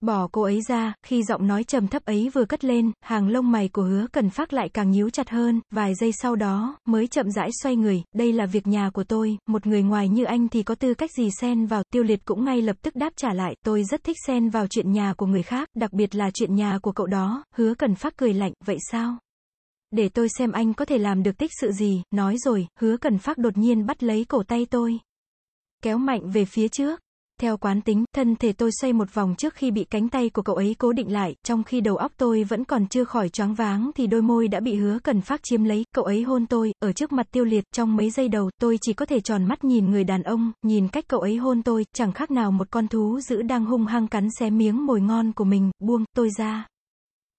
Bỏ cô ấy ra, khi giọng nói trầm thấp ấy vừa cất lên, hàng lông mày của hứa cần phát lại càng nhíu chặt hơn, vài giây sau đó, mới chậm rãi xoay người, đây là việc nhà của tôi, một người ngoài như anh thì có tư cách gì xen vào, tiêu liệt cũng ngay lập tức đáp trả lại, tôi rất thích xen vào chuyện nhà của người khác, đặc biệt là chuyện nhà của cậu đó, hứa cần phát cười lạnh, vậy sao? Để tôi xem anh có thể làm được tích sự gì, nói rồi, hứa cần phát đột nhiên bắt lấy cổ tay tôi. Kéo mạnh về phía trước. Theo quán tính, thân thể tôi xoay một vòng trước khi bị cánh tay của cậu ấy cố định lại, trong khi đầu óc tôi vẫn còn chưa khỏi choáng váng thì đôi môi đã bị hứa cần phát chiếm lấy, cậu ấy hôn tôi, ở trước mặt tiêu liệt, trong mấy giây đầu, tôi chỉ có thể tròn mắt nhìn người đàn ông, nhìn cách cậu ấy hôn tôi, chẳng khác nào một con thú dữ đang hung hăng cắn xé miếng mồi ngon của mình, buông, tôi ra.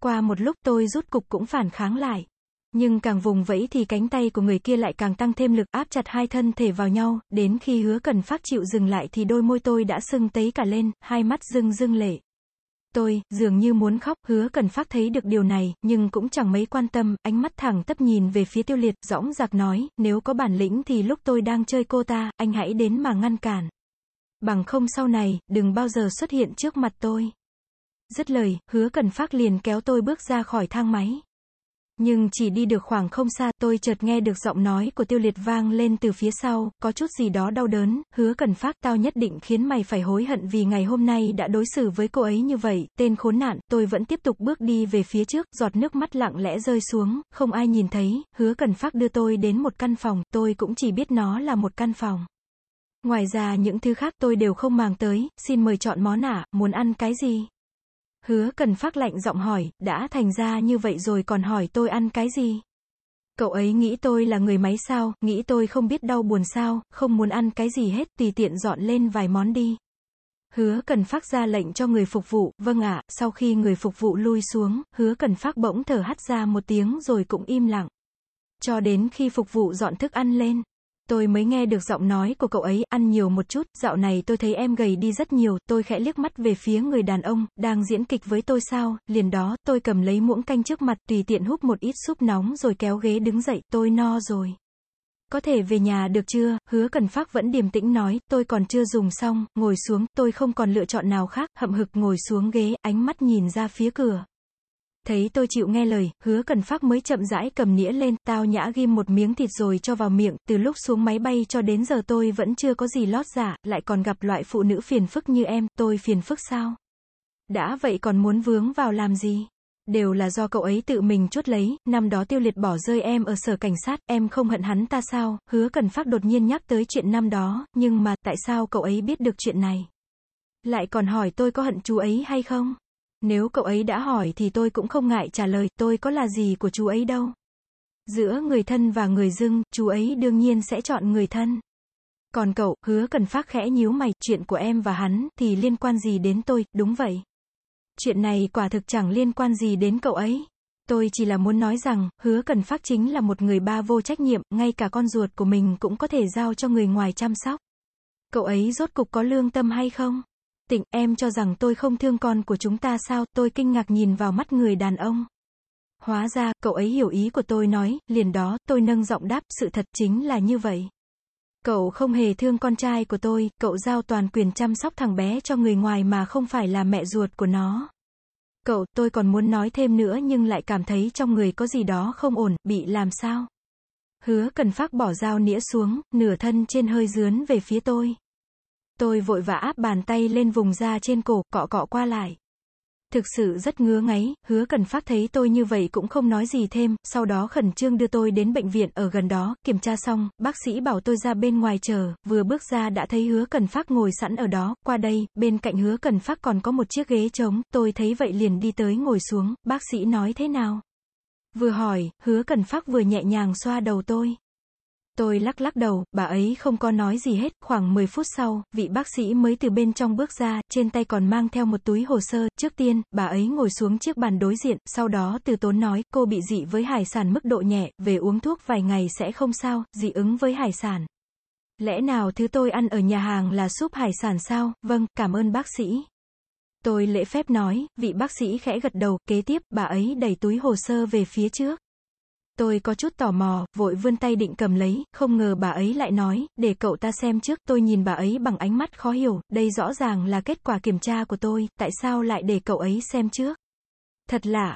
Qua một lúc tôi rút cục cũng phản kháng lại. Nhưng càng vùng vẫy thì cánh tay của người kia lại càng tăng thêm lực áp chặt hai thân thể vào nhau, đến khi hứa cần phát chịu dừng lại thì đôi môi tôi đã sưng tấy cả lên, hai mắt rưng rưng lệ. Tôi, dường như muốn khóc, hứa cần phát thấy được điều này, nhưng cũng chẳng mấy quan tâm, ánh mắt thẳng tấp nhìn về phía tiêu liệt, dõng dạc nói, nếu có bản lĩnh thì lúc tôi đang chơi cô ta, anh hãy đến mà ngăn cản. Bằng không sau này, đừng bao giờ xuất hiện trước mặt tôi. Dứt lời, hứa cần phát liền kéo tôi bước ra khỏi thang máy. Nhưng chỉ đi được khoảng không xa, tôi chợt nghe được giọng nói của tiêu liệt vang lên từ phía sau, có chút gì đó đau đớn, hứa cần phát, tao nhất định khiến mày phải hối hận vì ngày hôm nay đã đối xử với cô ấy như vậy, tên khốn nạn, tôi vẫn tiếp tục bước đi về phía trước, giọt nước mắt lặng lẽ rơi xuống, không ai nhìn thấy, hứa cần phát đưa tôi đến một căn phòng, tôi cũng chỉ biết nó là một căn phòng. Ngoài ra những thứ khác tôi đều không màng tới, xin mời chọn món ạ, muốn ăn cái gì? Hứa cần phát lạnh giọng hỏi, đã thành ra như vậy rồi còn hỏi tôi ăn cái gì? Cậu ấy nghĩ tôi là người máy sao, nghĩ tôi không biết đau buồn sao, không muốn ăn cái gì hết, tùy tiện dọn lên vài món đi. Hứa cần phát ra lệnh cho người phục vụ, vâng ạ, sau khi người phục vụ lui xuống, hứa cần phát bỗng thở hắt ra một tiếng rồi cũng im lặng. Cho đến khi phục vụ dọn thức ăn lên tôi mới nghe được giọng nói của cậu ấy, ăn nhiều một chút, dạo này tôi thấy em gầy đi rất nhiều, tôi khẽ liếc mắt về phía người đàn ông, đang diễn kịch với tôi sao, liền đó, tôi cầm lấy muỗng canh trước mặt, tùy tiện húp một ít súp nóng rồi kéo ghế đứng dậy, tôi no rồi. Có thể về nhà được chưa, hứa cần phát vẫn điềm tĩnh nói, tôi còn chưa dùng xong, ngồi xuống, tôi không còn lựa chọn nào khác, hậm hực ngồi xuống ghế, ánh mắt nhìn ra phía cửa. Thấy tôi chịu nghe lời, hứa cần phát mới chậm rãi cầm nĩa lên, tao nhã ghim một miếng thịt rồi cho vào miệng, từ lúc xuống máy bay cho đến giờ tôi vẫn chưa có gì lót dạ, lại còn gặp loại phụ nữ phiền phức như em, tôi phiền phức sao? Đã vậy còn muốn vướng vào làm gì? Đều là do cậu ấy tự mình chốt lấy, năm đó tiêu liệt bỏ rơi em ở sở cảnh sát, em không hận hắn ta sao, hứa cần phát đột nhiên nhắc tới chuyện năm đó, nhưng mà, tại sao cậu ấy biết được chuyện này? Lại còn hỏi tôi có hận chú ấy hay không? Nếu cậu ấy đã hỏi thì tôi cũng không ngại trả lời, tôi có là gì của chú ấy đâu. Giữa người thân và người dưng, chú ấy đương nhiên sẽ chọn người thân. Còn cậu, hứa cần phát khẽ nhíu mày, chuyện của em và hắn, thì liên quan gì đến tôi, đúng vậy. Chuyện này quả thực chẳng liên quan gì đến cậu ấy. Tôi chỉ là muốn nói rằng, hứa cần phát chính là một người ba vô trách nhiệm, ngay cả con ruột của mình cũng có thể giao cho người ngoài chăm sóc. Cậu ấy rốt cục có lương tâm hay không? Tịnh, em cho rằng tôi không thương con của chúng ta sao, tôi kinh ngạc nhìn vào mắt người đàn ông. Hóa ra, cậu ấy hiểu ý của tôi nói, liền đó, tôi nâng giọng đáp, sự thật chính là như vậy. Cậu không hề thương con trai của tôi, cậu giao toàn quyền chăm sóc thằng bé cho người ngoài mà không phải là mẹ ruột của nó. Cậu, tôi còn muốn nói thêm nữa nhưng lại cảm thấy trong người có gì đó không ổn, bị làm sao? Hứa cần phát bỏ dao nĩa xuống, nửa thân trên hơi dướn về phía tôi. Tôi vội vã áp bàn tay lên vùng da trên cổ, cọ cọ qua lại. Thực sự rất ngứa ngáy, hứa cần phát thấy tôi như vậy cũng không nói gì thêm, sau đó khẩn trương đưa tôi đến bệnh viện ở gần đó, kiểm tra xong, bác sĩ bảo tôi ra bên ngoài chờ, vừa bước ra đã thấy hứa cần phát ngồi sẵn ở đó, qua đây, bên cạnh hứa cần phát còn có một chiếc ghế trống, tôi thấy vậy liền đi tới ngồi xuống, bác sĩ nói thế nào? Vừa hỏi, hứa cần phát vừa nhẹ nhàng xoa đầu tôi. Tôi lắc lắc đầu, bà ấy không có nói gì hết, khoảng 10 phút sau, vị bác sĩ mới từ bên trong bước ra, trên tay còn mang theo một túi hồ sơ, trước tiên, bà ấy ngồi xuống chiếc bàn đối diện, sau đó từ tốn nói, cô bị dị với hải sản mức độ nhẹ, về uống thuốc vài ngày sẽ không sao, dị ứng với hải sản. Lẽ nào thứ tôi ăn ở nhà hàng là súp hải sản sao, vâng, cảm ơn bác sĩ. Tôi lễ phép nói, vị bác sĩ khẽ gật đầu, kế tiếp, bà ấy đẩy túi hồ sơ về phía trước. Tôi có chút tò mò, vội vươn tay định cầm lấy, không ngờ bà ấy lại nói, để cậu ta xem trước, tôi nhìn bà ấy bằng ánh mắt khó hiểu, đây rõ ràng là kết quả kiểm tra của tôi, tại sao lại để cậu ấy xem trước? Thật lạ,